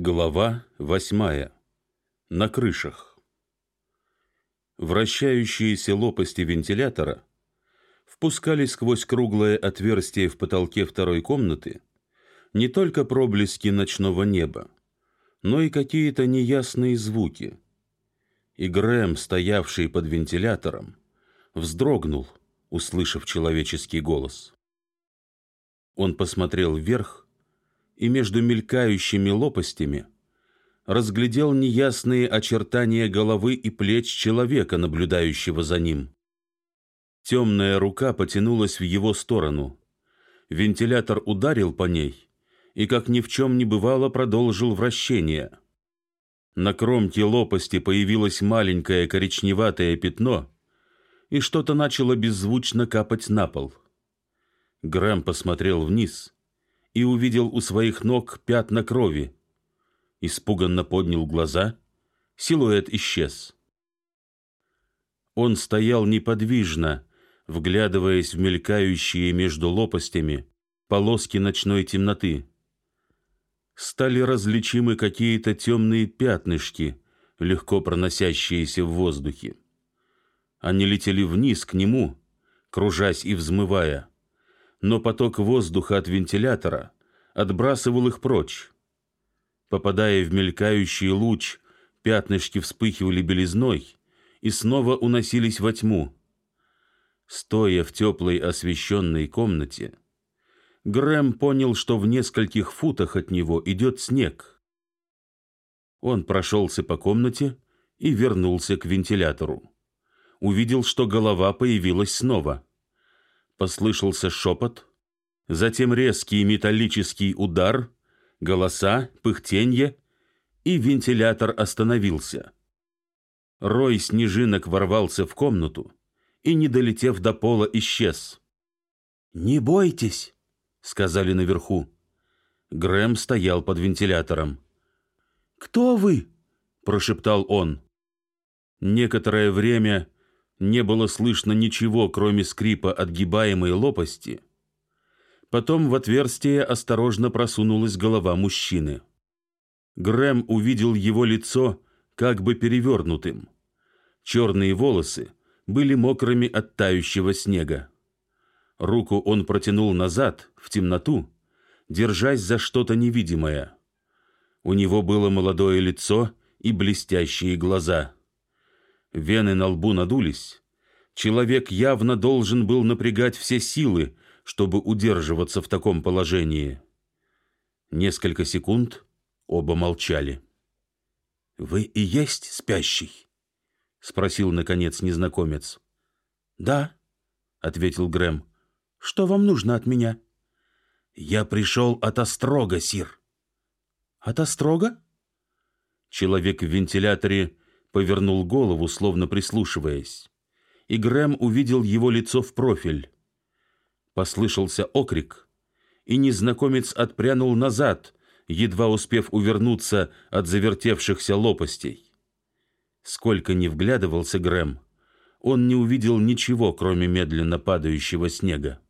Глава восьмая. На крышах. Вращающиеся лопасти вентилятора впускали сквозь круглое отверстие в потолке второй комнаты не только проблески ночного неба, но и какие-то неясные звуки. И Грэм, стоявший под вентилятором, вздрогнул, услышав человеческий голос. Он посмотрел вверх и между мелькающими лопастями разглядел неясные очертания головы и плеч человека, наблюдающего за ним. Темная рука потянулась в его сторону. Вентилятор ударил по ней и, как ни в чем не бывало, продолжил вращение. На кромке лопасти появилось маленькое коричневатое пятно, и что-то начало беззвучно капать на пол. Грэм посмотрел вниз — и увидел у своих ног пятна крови. Испуганно поднял глаза, силуэт исчез. Он стоял неподвижно, вглядываясь в мелькающие между лопастями полоски ночной темноты. Стали различимы какие-то темные пятнышки, легко проносящиеся в воздухе. Они летели вниз к нему, кружась и взмывая но поток воздуха от вентилятора отбрасывал их прочь. Попадая в мелькающий луч, пятнышки вспыхивали белизной и снова уносились во тьму. Стоя в теплой освещенной комнате, Грэм понял, что в нескольких футах от него идет снег. Он прошелся по комнате и вернулся к вентилятору. Увидел, что голова появилась снова — Послышался шепот, затем резкий металлический удар, голоса, пыхтенье, и вентилятор остановился. Рой снежинок ворвался в комнату и, не долетев до пола, исчез. «Не бойтесь», — сказали наверху. Грэм стоял под вентилятором. «Кто вы?» — прошептал он. Некоторое время не было слышно ничего, кроме скрипа отгибаемой лопасти. Потом в отверстие осторожно просунулась голова мужчины. Грэм увидел его лицо как бы перевернутым. Черные волосы были мокрыми от тающего снега. Руку он протянул назад, в темноту, держась за что-то невидимое. У него было молодое лицо и блестящие глаза — Вены на лбу надулись. Человек явно должен был напрягать все силы, чтобы удерживаться в таком положении. Несколько секунд оба молчали. «Вы и есть спящий?» — спросил, наконец, незнакомец. «Да», — ответил Грэм. «Что вам нужно от меня?» «Я пришел от Острога, Сир». «От Острога?» Человек в вентиляторе повернул голову, словно прислушиваясь, и Грэм увидел его лицо в профиль. Послышался окрик, и незнакомец отпрянул назад, едва успев увернуться от завертевшихся лопастей. Сколько ни вглядывался Грэм, он не увидел ничего, кроме медленно падающего снега.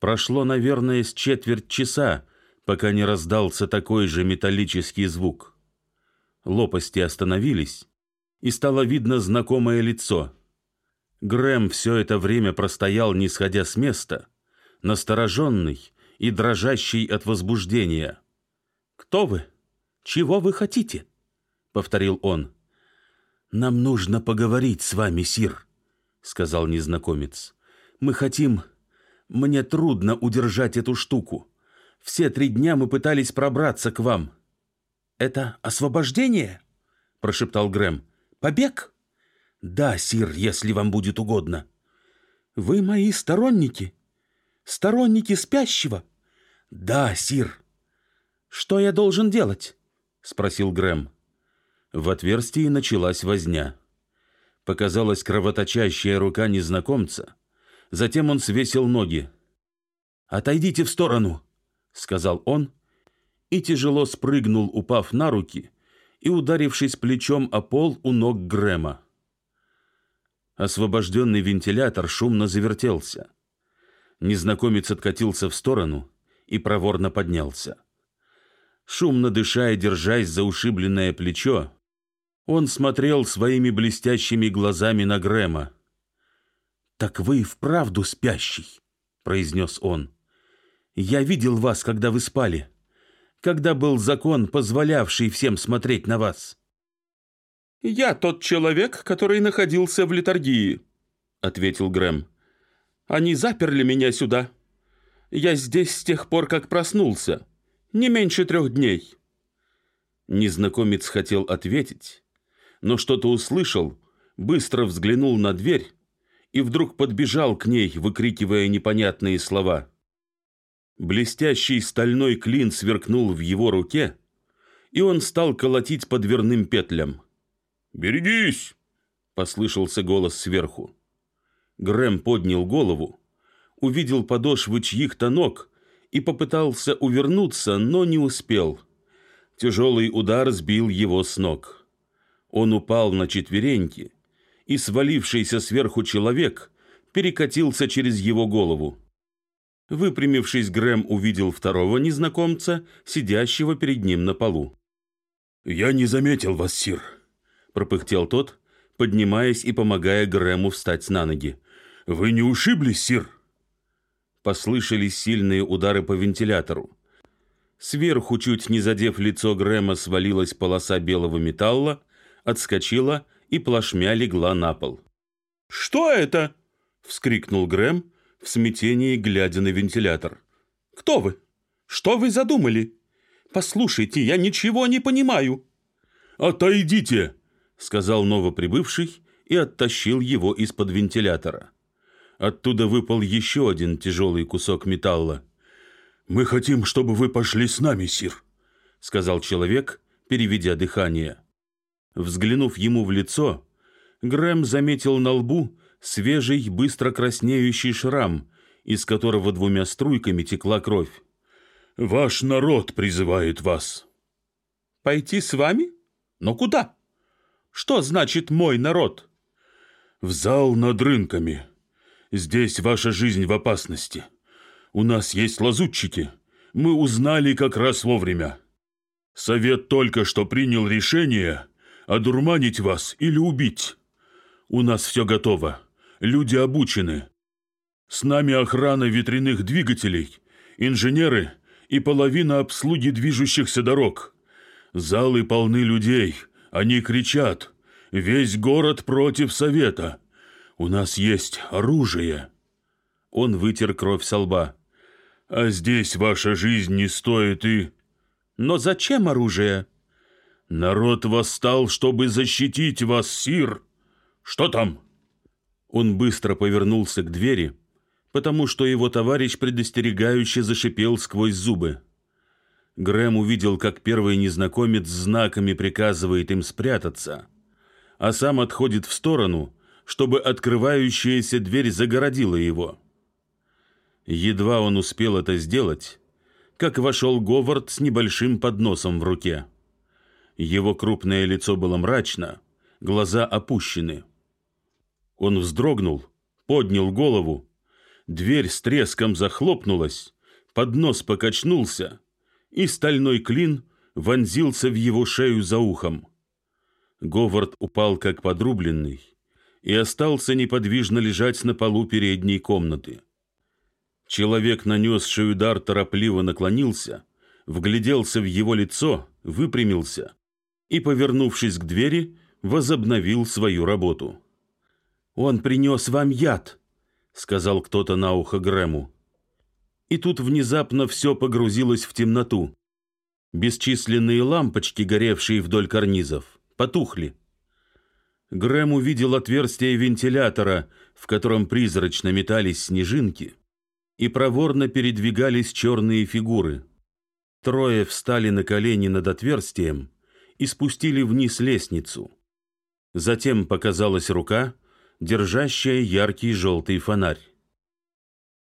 Прошло, наверное, с четверть часа, пока не раздался такой же металлический звук лопасти остановились, и стало видно знакомое лицо. Грэм все это время простоял, не сходя с места, настороженный и дрожащий от возбуждения. «Кто вы? Чего вы хотите?» — повторил он. «Нам нужно поговорить с вами, Сир», — сказал незнакомец. «Мы хотим... Мне трудно удержать эту штуку. Все три дня мы пытались пробраться к вам. «Это освобождение?» — прошептал Грэм. «Побег?» «Да, сир, если вам будет угодно». «Вы мои сторонники? Сторонники спящего?» «Да, сир». «Что я должен делать?» — спросил Грэм. В отверстии началась возня. Показалась кровоточащая рука незнакомца. Затем он свесил ноги. «Отойдите в сторону», — сказал он и тяжело спрыгнул, упав на руки и ударившись плечом о пол у ног Грэма. Освобожденный вентилятор шумно завертелся. Незнакомец откатился в сторону и проворно поднялся. Шумно дыша и держась за ушибленное плечо, он смотрел своими блестящими глазами на Грэма. «Так вы и вправду спящий», — произнес он. «Я видел вас, когда вы спали, когда был закон, позволявший всем смотреть на вас». «Я тот человек, который находился в литургии», — ответил Грэм. «Они заперли меня сюда. Я здесь с тех пор, как проснулся. Не меньше трех дней». Незнакомец хотел ответить, но что-то услышал, быстро взглянул на дверь и вдруг подбежал к ней, выкрикивая непонятные слова. Блестящий стальной клин сверкнул в его руке, и он стал колотить по дверным петлям. «Берегись!» — послышался голос сверху. Грэм поднял голову, увидел подошвы чьих-то ног и попытался увернуться, но не успел. Тяжелый удар сбил его с ног. Он упал на четвереньки, и свалившийся сверху человек перекатился через его голову. Выпрямившись, Грэм увидел второго незнакомца, сидящего перед ним на полу. «Я не заметил вас, сир», — пропыхтел тот, поднимаясь и помогая Грэму встать на ноги. «Вы не ушиблись, сир?» Послышались сильные удары по вентилятору. Сверху, чуть не задев лицо Грэма, свалилась полоса белого металла, отскочила и плашмя легла на пол. «Что это?» — вскрикнул Грэм, в смятении глядя на вентилятор. «Кто вы? Что вы задумали? Послушайте, я ничего не понимаю». «Отойдите!» — сказал новоприбывший и оттащил его из-под вентилятора. Оттуда выпал еще один тяжелый кусок металла. «Мы хотим, чтобы вы пошли с нами, сир», — сказал человек, переведя дыхание. Взглянув ему в лицо, Грэм заметил на лбу свежий, быстро краснеющий шрам, из которого двумя струйками текла кровь. «Ваш народ призывает вас». «Пойти с вами? Но куда? Что значит «мой народ»?» «В зал над рынками. Здесь ваша жизнь в опасности. У нас есть лазутчики. Мы узнали как раз вовремя. Совет только что принял решение одурманить вас или убить. У нас все готово. Люди обучены. С нами охрана ветряных двигателей, инженеры и половина обслуги движущихся дорог. Залы полны людей. Они кричат. Весь город против совета. У нас есть оружие. Он вытер кровь со лба. А здесь ваша жизнь не стоит и... Но зачем оружие? «Народ восстал, чтобы защитить вас, сир! Что там?» Он быстро повернулся к двери, потому что его товарищ предостерегающе зашипел сквозь зубы. Грэм увидел, как первый незнакомец знаками приказывает им спрятаться, а сам отходит в сторону, чтобы открывающаяся дверь загородила его. Едва он успел это сделать, как вошел Говард с небольшим подносом в руке. Его крупное лицо было мрачно, глаза опущены. Он вздрогнул, поднял голову. Дверь с треском захлопнулась, поднос покачнулся, и стальной клин вонзился в его шею за ухом. Говард упал как подрубленный и остался неподвижно лежать на полу передней комнаты. Человек, нанесший удар, торопливо наклонился, вгляделся в его лицо, выпрямился и, повернувшись к двери, возобновил свою работу. «Он принес вам яд», — сказал кто-то на ухо Грэму. И тут внезапно все погрузилось в темноту. Бесчисленные лампочки, горевшие вдоль карнизов, потухли. Грэм увидел отверстие вентилятора, в котором призрачно метались снежинки, и проворно передвигались черные фигуры. Трое встали на колени над отверстием, и спустили вниз лестницу. Затем показалась рука, держащая яркий желтый фонарь.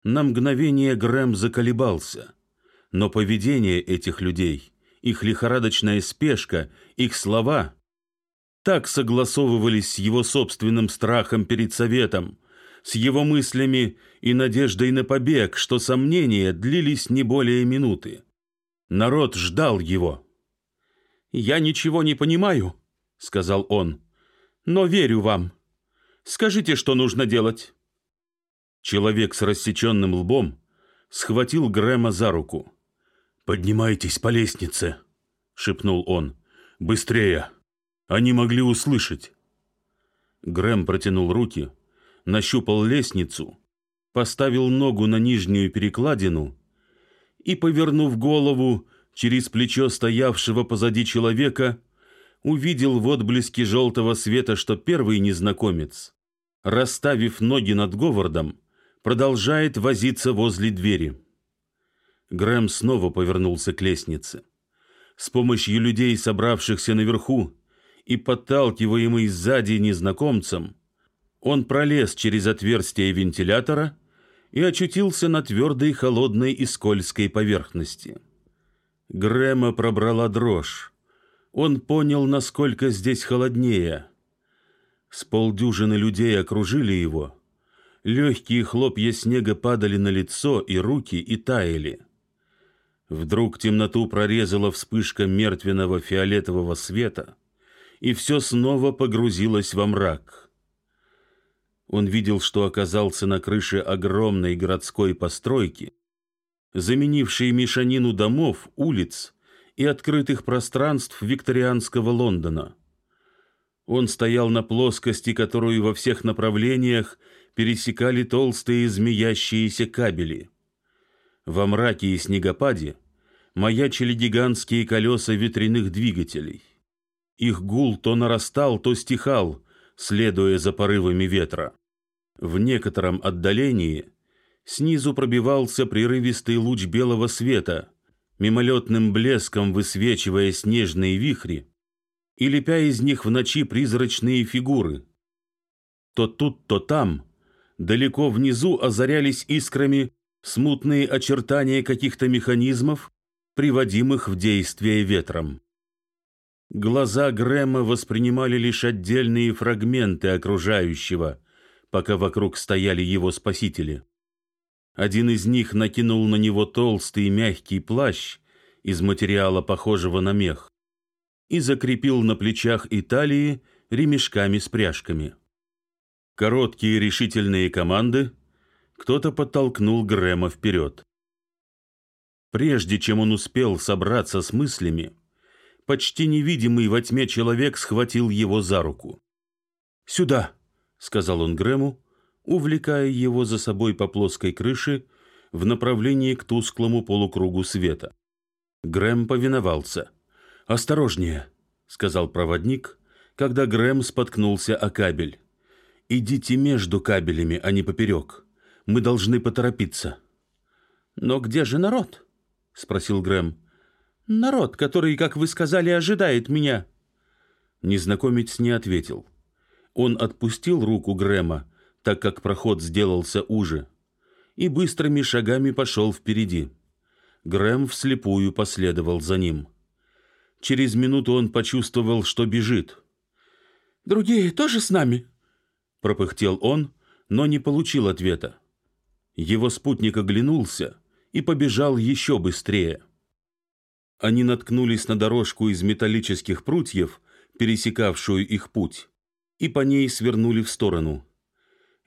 На мгновение Грэм заколебался, но поведение этих людей, их лихорадочная спешка, их слова так согласовывались с его собственным страхом перед советом, с его мыслями и надеждой на побег, что сомнения длились не более минуты. Народ ждал его. «Я ничего не понимаю», — сказал он, — «но верю вам. Скажите, что нужно делать». Человек с рассеченным лбом схватил Грэма за руку. «Поднимайтесь по лестнице», — шепнул он. «Быстрее! Они могли услышать». Грэм протянул руки, нащупал лестницу, поставил ногу на нижнюю перекладину и, повернув голову через плечо стоявшего позади человека, увидел в отблеске желтого света, что первый незнакомец, расставив ноги над Говардом, продолжает возиться возле двери. Грэм снова повернулся к лестнице. С помощью людей, собравшихся наверху, и подталкиваемый сзади незнакомцем, он пролез через отверстие вентилятора и очутился на твердой, холодной и скользкой поверхности. Грэма пробрала дрожь. Он понял, насколько здесь холоднее. С полдюжины людей окружили его. Легкие хлопья снега падали на лицо и руки и таяли. Вдруг темноту прорезала вспышка мертвенного фиолетового света, и все снова погрузилось во мрак. Он видел, что оказался на крыше огромной городской постройки, заменившей мешанину домов, улиц и открытых пространств викторианского Лондона. Он стоял на плоскости, которую во всех направлениях пересекали толстые змеящиеся кабели. Во мраке и снегопаде маячили гигантские колеса ветряных двигателей. Их гул то нарастал, то стихал, следуя за порывами ветра. В некотором отдалении снизу пробивался прерывистый луч белого света, мимолетным блеском высвечивая снежные вихри и лепя из них в ночи призрачные фигуры. То тут, то там, далеко внизу озарялись искрами смутные очертания каких-то механизмов, приводимых в действие ветром. Глаза Грэма воспринимали лишь отдельные фрагменты окружающего, пока вокруг стояли его спасители. Один из них накинул на него толстый мягкий плащ из материала, похожего на мех, и закрепил на плечах и талии ремешками с пряжками. Короткие решительные команды кто-то подтолкнул Грэма вперед. Прежде чем он успел собраться с мыслями, почти невидимый во тьме человек схватил его за руку. «Сюда!» — сказал он Грэму, увлекая его за собой по плоской крыше в направлении к тусклому полукругу света. Грэм повиновался. «Осторожнее!» — сказал проводник, когда Грэм споткнулся о кабель. «Идите между кабелями, а не поперек. Мы должны поторопиться». «Но где же народ?» — спросил Грэм. Народ, который, как вы сказали, ожидает меня. Незнакомец не ответил. Он отпустил руку Грэма, так как проход сделался уже, и быстрыми шагами пошел впереди. Грэм вслепую последовал за ним. Через минуту он почувствовал, что бежит. «Другие тоже с нами?» — пропыхтел он, но не получил ответа. Его спутник оглянулся и побежал еще быстрее. Они наткнулись на дорожку из металлических прутьев, пересекавшую их путь, и по ней свернули в сторону.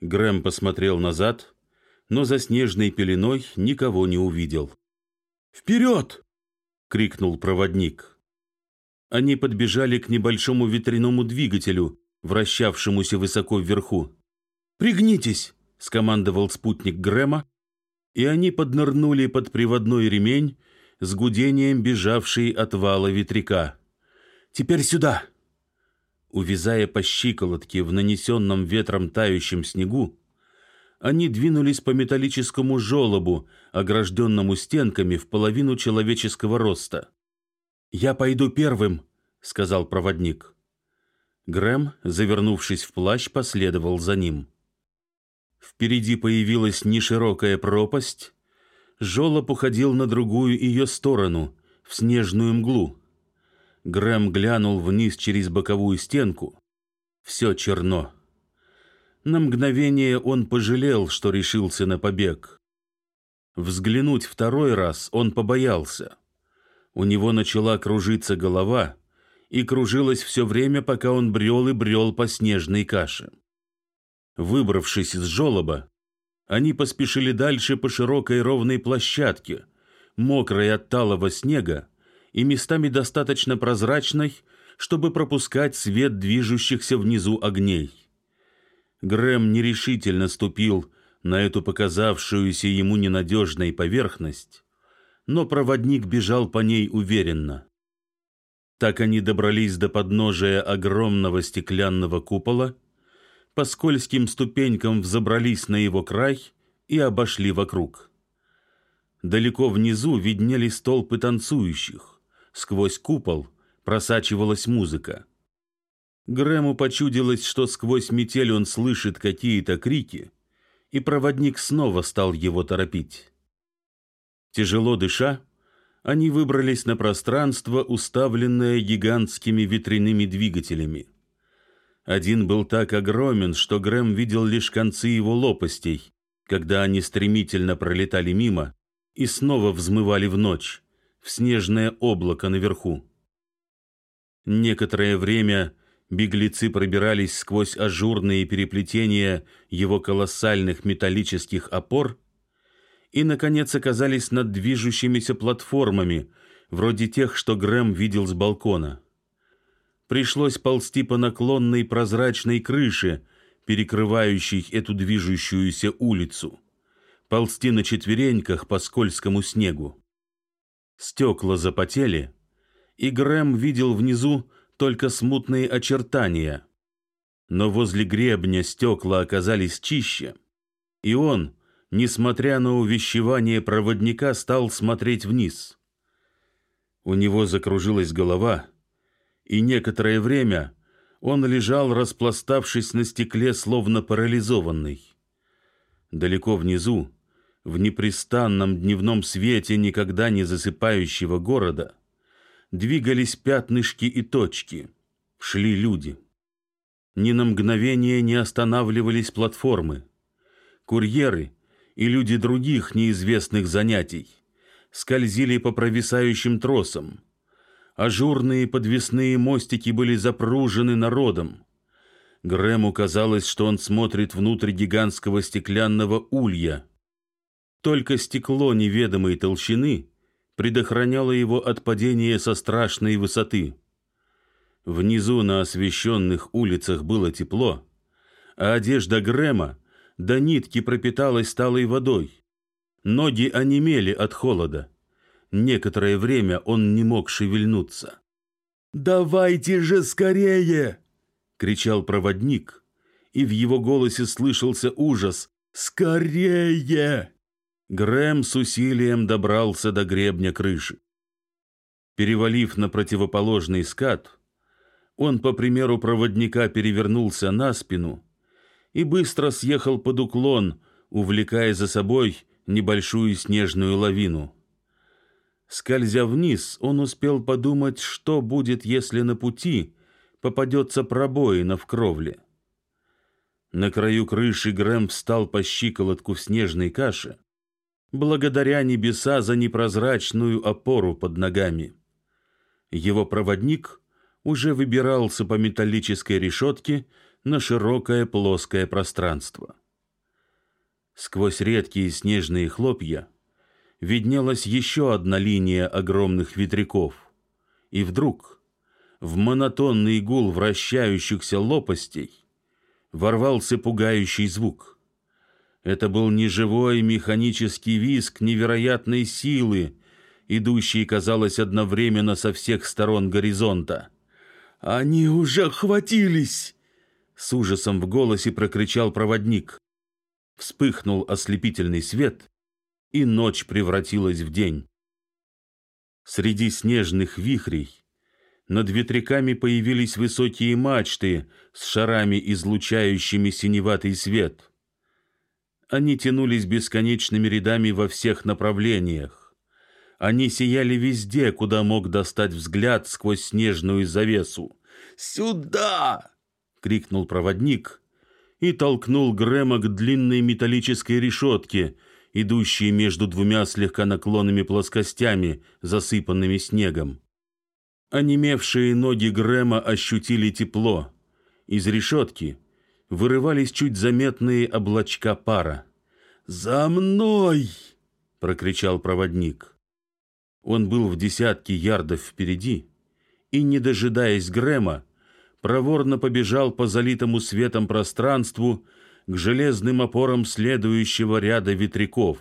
Грэм посмотрел назад, но за снежной пеленой никого не увидел. «Вперед!» — крикнул проводник. Они подбежали к небольшому ветряному двигателю, вращавшемуся высоко вверху. «Пригнитесь!» — скомандовал спутник Грэма, и они поднырнули под приводной ремень, с гудением бежавший от вала ветряка. «Теперь сюда!» Увязая по щиколотке в нанесенном ветром тающем снегу, они двинулись по металлическому желобу, огражденному стенками в половину человеческого роста. «Я пойду первым», — сказал проводник. Грэм, завернувшись в плащ, последовал за ним. Впереди появилась неширокая пропасть, Жолоб уходил на другую ее сторону, в снежную мглу. Грэм глянул вниз через боковую стенку. Все черно. На мгновение он пожалел, что решился на побег. Взглянуть второй раз он побоялся. У него начала кружиться голова, и кружилась все время, пока он брел и брел по снежной каше. Выбравшись из жолоба, они поспешили дальше по широкой ровной площадке, мокрой от талого снега и местами достаточно прозрачной, чтобы пропускать свет движущихся внизу огней. Грэм нерешительно ступил на эту показавшуюся ему ненадежной поверхность, но проводник бежал по ней уверенно. Так они добрались до подножия огромного стеклянного купола, по скользким ступенькам взобрались на его край и обошли вокруг. Далеко внизу виднелись толпы танцующих. Сквозь купол просачивалась музыка. Грэму почудилось, что сквозь метель он слышит какие-то крики, и проводник снова стал его торопить. Тяжело дыша, они выбрались на пространство, уставленное гигантскими ветряными двигателями. Один был так огромен, что Грэм видел лишь концы его лопастей, когда они стремительно пролетали мимо и снова взмывали в ночь, в снежное облако наверху. Некоторое время беглецы пробирались сквозь ажурные переплетения его колоссальных металлических опор и, наконец, оказались над движущимися платформами, вроде тех, что Грэм видел с балкона. Пришлось ползти по наклонной прозрачной крыше, перекрывающей эту движущуюся улицу, ползти на четвереньках по скользкому снегу. Стекла запотели, и Грэм видел внизу только смутные очертания. Но возле гребня стекла оказались чище, и он, несмотря на увещевание проводника, стал смотреть вниз. У него закружилась голова, и некоторое время он лежал, распластавшись на стекле, словно парализованный. Далеко внизу, в непрестанном дневном свете никогда не засыпающего города, двигались пятнышки и точки, шли люди. Ни на мгновение не останавливались платформы. Курьеры и люди других неизвестных занятий скользили по провисающим тросам. Ажурные подвесные мостики были запружены народом. Грэму казалось, что он смотрит внутрь гигантского стеклянного улья. Только стекло неведомой толщины предохраняло его от падения со страшной высоты. Внизу на освещенных улицах было тепло, а одежда Грэма до нитки пропиталась талой водой. Ноги онемели от холода. Некоторое время он не мог шевельнуться. «Давайте же скорее!» — кричал проводник, и в его голосе слышался ужас. «Скорее!» Грэм с усилием добрался до гребня крыши. Перевалив на противоположный скат, он, по примеру проводника, перевернулся на спину и быстро съехал под уклон, увлекая за собой небольшую снежную лавину. Скользя вниз, он успел подумать, что будет, если на пути попадется пробоина в кровле. На краю крыши Грэм встал по щиколотку в снежной каше, благодаря небеса за непрозрачную опору под ногами. Его проводник уже выбирался по металлической решетке на широкое плоское пространство. Сквозь редкие снежные хлопья виднелась еще одна линия огромных ветряков. И вдруг, в монотонный гул вращающихся лопастей, ворвался пугающий звук. Это был неживой механический визг невероятной силы, идущий, казалось, одновременно со всех сторон горизонта. «Они уже хватились!» С ужасом в голосе прокричал проводник. Вспыхнул ослепительный свет, и ночь превратилась в день. Среди снежных вихрей над ветряками появились высокие мачты с шарами, излучающими синеватый свет. Они тянулись бесконечными рядами во всех направлениях. Они сияли везде, куда мог достать взгляд сквозь снежную завесу. «Сюда!» — крикнул проводник и толкнул Грэма к длинной металлической решетке — идущие между двумя слегка наклонными плоскостями, засыпанными снегом. Онемевшие ноги Грэма ощутили тепло. Из решетки вырывались чуть заметные облачка пара. «За мной!» — прокричал проводник. Он был в десятке ярдов впереди и, не дожидаясь Грэма, проворно побежал по залитому светом пространству к железным опорам следующего ряда ветряков.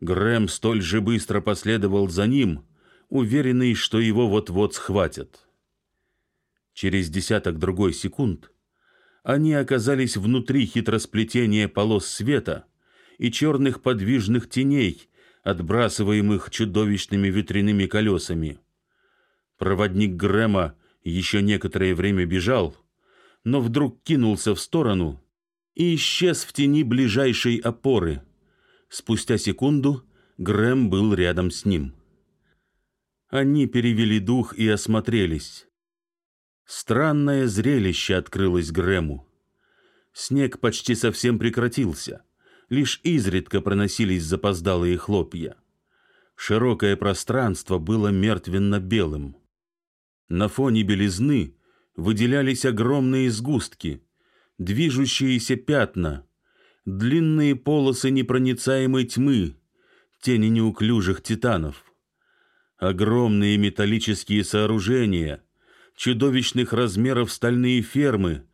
Грэм столь же быстро последовал за ним, уверенный, что его вот-вот схватят. Через десяток другой секунд они оказались внутри хитросплетения полос света и черных подвижных теней, отбрасываемых чудовищными ветряными колесами. Проводник Грэма еще некоторое время бежал, но вдруг кинулся в сторону и исчез в тени ближайшей опоры. Спустя секунду Грэм был рядом с ним. Они перевели дух и осмотрелись. Странное зрелище открылось Грэму. Снег почти совсем прекратился. Лишь изредка проносились запоздалые хлопья. Широкое пространство было мертвенно-белым. На фоне белизны выделялись огромные сгустки, движущиеся пятна, длинные полосы непроницаемой тьмы, тени неуклюжих титанов — Огромные металлические сооружения, чудовищных размеров стальные фермы,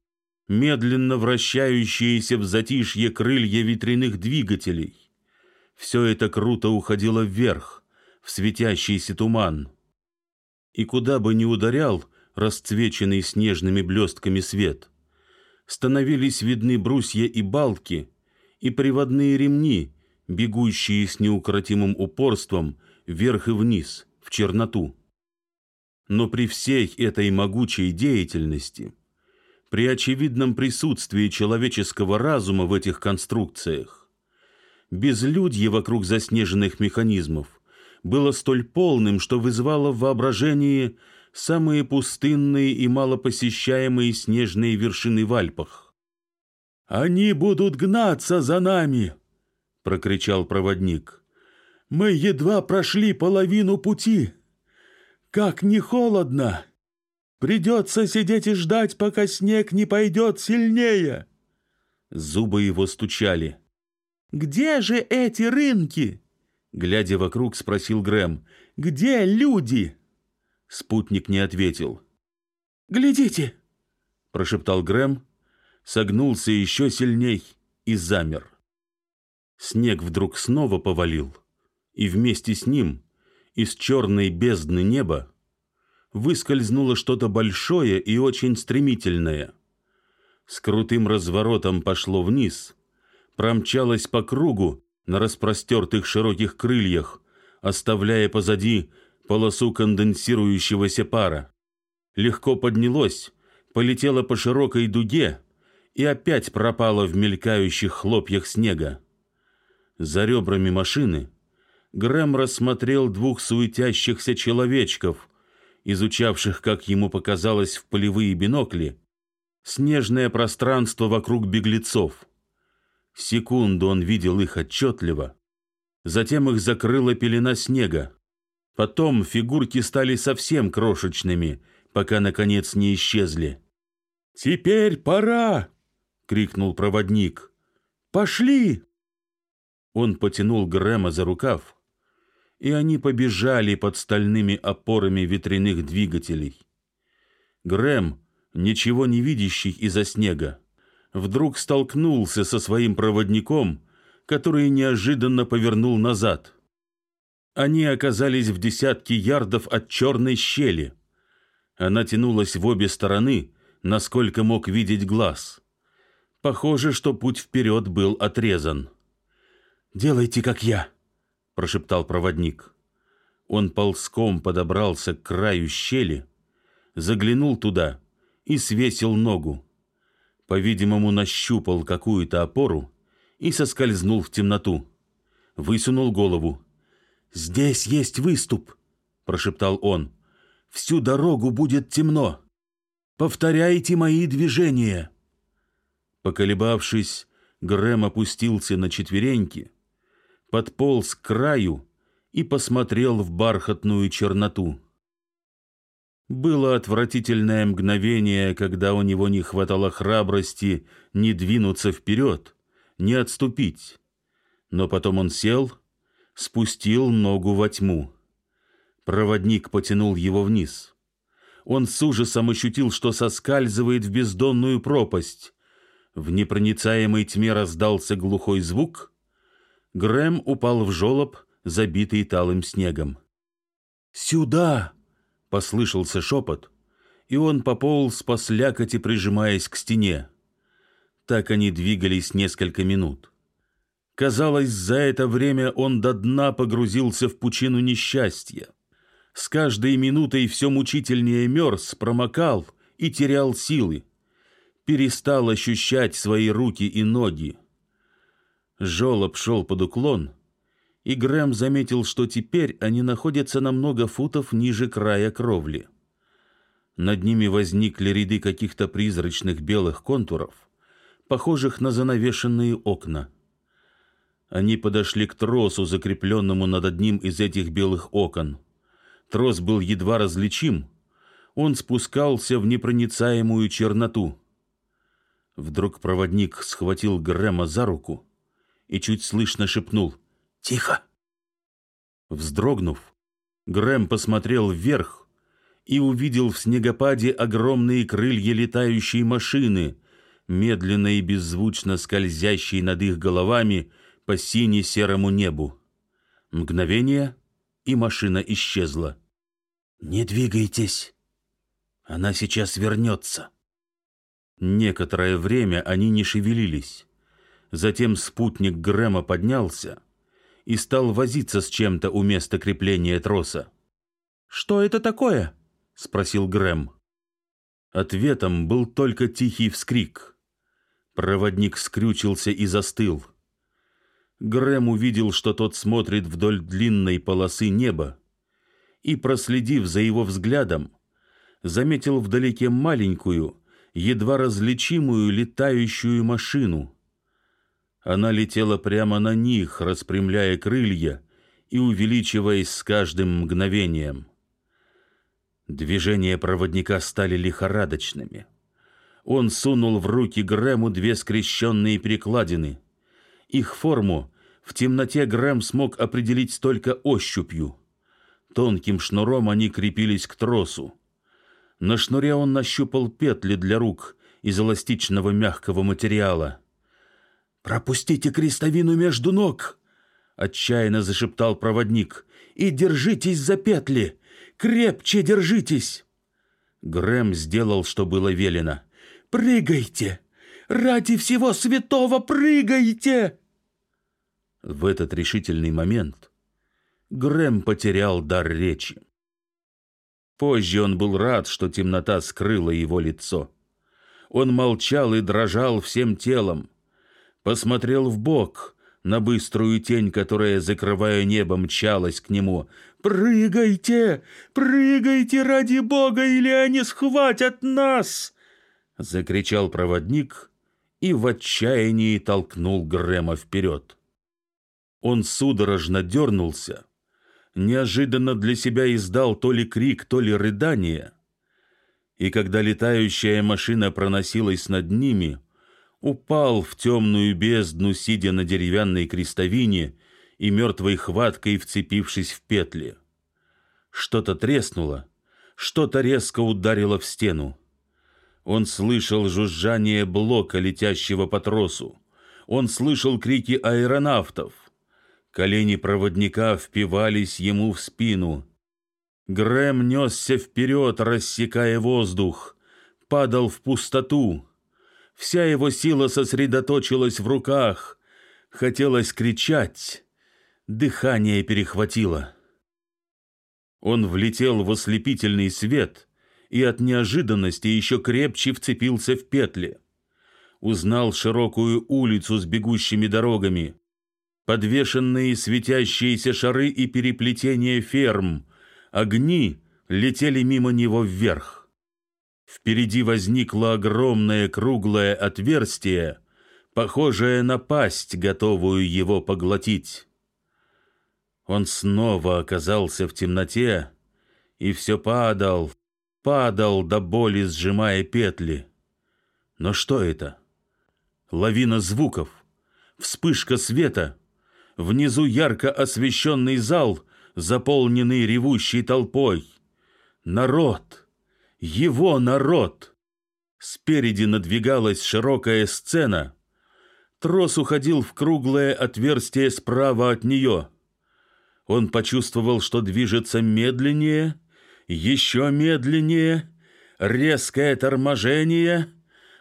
медленно вращающиеся в затишье крылья ветряных двигателей. Все это круто уходило вверх, в светящийся туман. И куда бы ни ударял расцвеченный снежными блестками свет, становились видны брусья и балки, и приводные ремни, бегущие с неукротимым упорством вверх и вниз — в черноту. Но при всей этой могучей деятельности, при очевидном присутствии человеческого разума в этих конструкциях, безлюдье вокруг заснеженных механизмов было столь полным, что вызывало в воображении самые пустынные и малопосещаемые снежные вершины в Альпах. «Они будут гнаться за нами!» — прокричал проводник. Мы едва прошли половину пути. Как не холодно! Придется сидеть и ждать, пока снег не пойдет сильнее. Зубы его стучали. «Где же эти рынки?» Глядя вокруг, спросил Грэм. «Где люди?» Спутник не ответил. «Глядите!» Прошептал Грэм, согнулся еще сильней и замер. Снег вдруг снова повалил и вместе с ним из черной бездны неба выскользнуло что-то большое и очень стремительное. С крутым разворотом пошло вниз, промчалось по кругу на распростертых широких крыльях, оставляя позади полосу конденсирующегося пара. Легко поднялось, полетело по широкой дуге и опять пропало в мелькающих хлопьях снега. За ребрами машины Грэм рассмотрел двух суетящихся человечков, изучавших, как ему показалось, в полевые бинокли, снежное пространство вокруг беглецов. Секунду он видел их отчетливо, затем их закрыла пелена снега. Потом фигурки стали совсем крошечными, пока, наконец, не исчезли. «Теперь пора!» — крикнул проводник. «Пошли!» Он потянул Грэма за рукав, и они побежали под стальными опорами ветряных двигателей. Грэм, ничего не видящий из-за снега, вдруг столкнулся со своим проводником, который неожиданно повернул назад. Они оказались в десятке ярдов от черной щели. Она тянулась в обе стороны, насколько мог видеть глаз. Похоже, что путь вперед был отрезан. «Делайте, как я», прошептал проводник. Он ползком подобрался к краю щели, заглянул туда и свесил ногу. По-видимому, нащупал какую-то опору и соскользнул в темноту. Высунул голову. «Здесь есть выступ», — прошептал он. «Всю дорогу будет темно. Повторяйте мои движения». Поколебавшись, Грэм опустился на четвереньки — подполз к краю и посмотрел в бархатную черноту. Было отвратительное мгновение, когда у него не хватало храбрости не двинуться вперед, не отступить. Но потом он сел, спустил ногу во тьму. Проводник потянул его вниз. Он с ужасом ощутил, что соскальзывает в бездонную пропасть. В непроницаемой тьме раздался глухой звук. Грэм упал в жолоб, забитый талым снегом. «Сюда!» — послышался шепот, и он пополз по слякоти, прижимаясь к стене. Так они двигались несколько минут. Казалось, за это время он до дна погрузился в пучину несчастья. С каждой минутой все мучительнее мерз, промокал и терял силы. Перестал ощущать свои руки и ноги. Жолоб шел под уклон, и Грэм заметил, что теперь они находятся на много футов ниже края кровли. Над ними возникли ряды каких-то призрачных белых контуров, похожих на занавешенные окна. Они подошли к тросу, закрепленному над одним из этих белых окон. Трос был едва различим. Он спускался в непроницаемую черноту. Вдруг проводник схватил Грэма за руку и чуть слышно шепнул «Тихо!». Вздрогнув, Грэм посмотрел вверх и увидел в снегопаде огромные крылья летающей машины, медленно и беззвучно скользящей над их головами по сине-серому небу. Мгновение — и машина исчезла. «Не двигайтесь! Она сейчас вернется!» Некоторое время они не шевелились. Затем спутник Грэма поднялся и стал возиться с чем-то у места крепления троса. «Что это такое?» — спросил Грэм. Ответом был только тихий вскрик. Проводник скрючился и застыл. Грэм увидел, что тот смотрит вдоль длинной полосы неба, и, проследив за его взглядом, заметил вдалеке маленькую, едва различимую летающую машину. Она летела прямо на них, распрямляя крылья и увеличиваясь с каждым мгновением. Движения проводника стали лихорадочными. Он сунул в руки Грэму две скрещенные перекладины — их форму в темноте Грэм смог определить только ощупью. Тонким шнуром они крепились к тросу. На шнуре он нащупал петли для рук из эластичного мягкого материала. «Пропустите крестовину между ног!» — отчаянно зашептал проводник. «И держитесь за петли! Крепче держитесь!» Грэм сделал, что было велено. «Прыгайте! Ради всего святого прыгайте!» В этот решительный момент Грэм потерял дар речи. Позже он был рад, что темнота скрыла его лицо. Он молчал и дрожал всем телом. Посмотрел в бок на быструю тень, которая, закрывая небо, мчалась к нему. «Прыгайте! Прыгайте ради Бога, или они схватят нас!» Закричал проводник и в отчаянии толкнул Грэма вперед. Он судорожно дернулся, неожиданно для себя издал то ли крик, то ли рыдание, и когда летающая машина проносилась над ними, упал в темную бездну, сидя на деревянной крестовине и мертвой хваткой вцепившись в петли. Что-то треснуло, что-то резко ударило в стену. Он слышал жужжание блока, летящего по тросу. Он слышал крики аэронавтов. Колени проводника впивались ему в спину. Грэм несся вперед, рассекая воздух, падал в пустоту. Вся его сила сосредоточилась в руках. Хотелось кричать. Дыхание перехватило. Он влетел в ослепительный свет — и от неожиданности еще крепче вцепился в петли. Узнал широкую улицу с бегущими дорогами, подвешенные светящиеся шары и переплетения ферм. Огни летели мимо него вверх. Впереди возникло огромное круглое отверстие, похожее на пасть, готовую его поглотить. Он снова оказался в темноте и все падал, падал до боли, сжимая петли. Но что это? Лавина звуков, вспышка света, внизу ярко освещенный зал, заполненный ревущей толпой. Народ, его народ! Спереди надвигалась широкая сцена. Трос уходил в круглое отверстие справа от нее. Он почувствовал, что движется медленнее, еще медленнее, резкое торможение.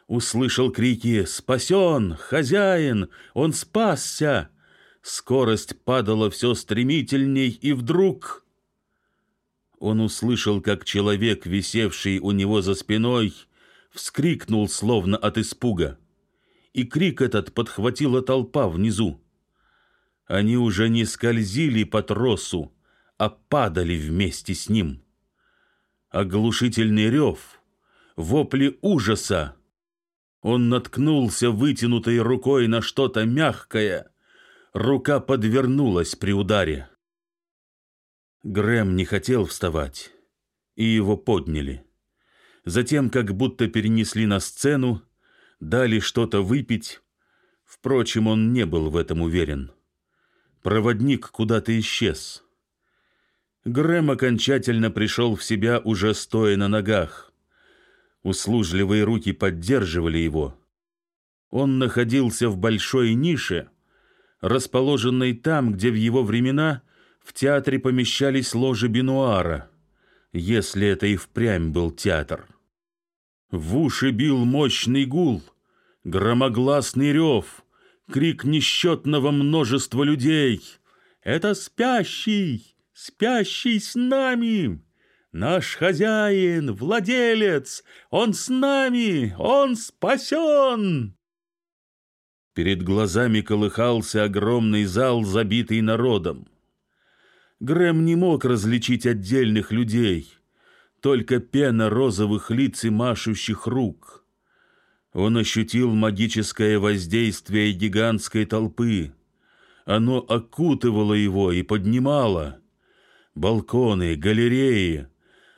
Услышал крики «Спасен! Хозяин! Он спасся!» Скорость падала все стремительней, и вдруг... Он услышал, как человек, висевший у него за спиной, вскрикнул, словно от испуга. И крик этот подхватила толпа внизу. Они уже не скользили по тросу, а падали вместе с ним. Оглушительный рев, вопли ужаса. Он наткнулся вытянутой рукой на что-то мягкое. Рука подвернулась при ударе. Грэм не хотел вставать, и его подняли. Затем, как будто перенесли на сцену, дали что-то выпить. Впрочем, он не был в этом уверен. Проводник куда-то исчез. Грэм окончательно пришел в себя, уже стоя на ногах. Услужливые руки поддерживали его. Он находился в большой нише, расположенной там, где в его времена в театре помещались ложи Бенуара, если это и впрямь был театр. В уши бил мощный гул, громогласный рев, крик несчетного множества людей. «Это спящий! Спящий с нами! Наш хозяин, владелец! Он с нами! Он спасен!» Перед глазами колыхался огромный зал, забитый народом. Грэм не мог различить отдельных людей — только пена розовых лиц и машущих рук. Он ощутил магическое воздействие гигантской толпы. Оно окутывало его и поднимало. Балконы, галереи,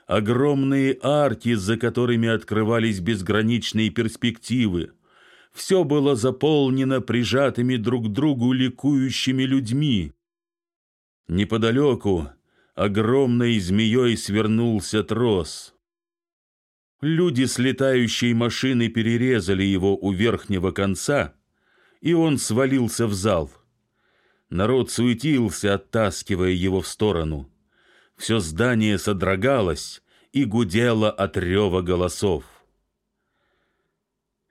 огромные арки, за которыми открывались безграничные перспективы. Все было заполнено прижатыми друг к другу ликующими людьми. Неподалеку огромной змеей свернулся трос. Люди с летающей машины перерезали его у верхнего конца, и он свалился в зал. Народ суетился, оттаскивая его в сторону. Все здание содрогалось и гудело от рева голосов.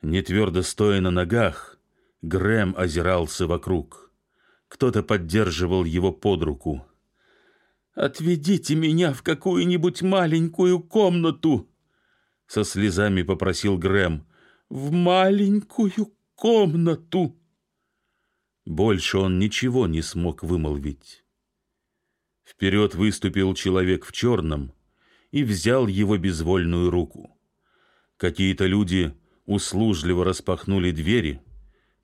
Не твердо стоя на ногах, Грэм озирался вокруг. Кто-то поддерживал его под руку. «Отведите меня в какую-нибудь маленькую комнату!» Со слезами попросил Грэм. «В маленькую комнату!» Больше он ничего не смог вымолвить. Вперед выступил человек в черном и взял его безвольную руку. Какие-то люди услужливо распахнули двери,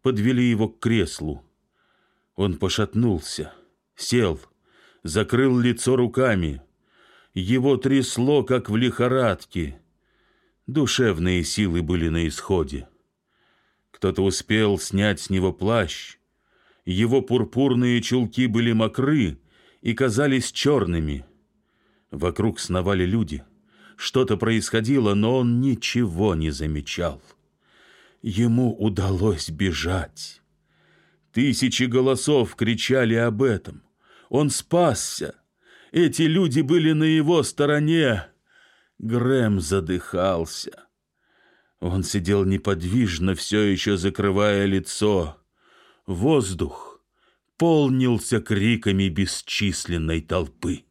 подвели его к креслу. Он пошатнулся, сел — закрыл лицо руками. Его трясло, как в лихорадке. Душевные силы были на исходе. Кто-то успел снять с него плащ. Его пурпурные чулки были мокры и казались черными. Вокруг сновали люди. Что-то происходило, но он ничего не замечал. Ему удалось бежать. Тысячи голосов кричали об этом. Он спасся. Эти люди были на его стороне. Грэм задыхался. Он сидел неподвижно, все еще закрывая лицо. Воздух полнился криками бесчисленной толпы.